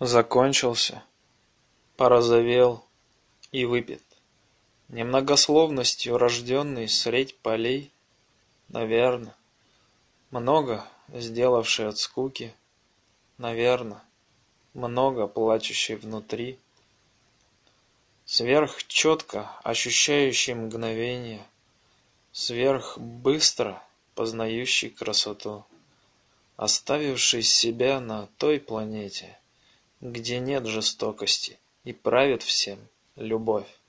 закончился, порозовел и выпит. Немногословностью рожденный средь полей, наверно, много сделавший от скуки, наверно, много плачущий внутри, сверхчетко ощущающий мгновение, сверхбыстро познающий красоту, оставивший себя на той планете, где нет жестокости и правит всем любовь.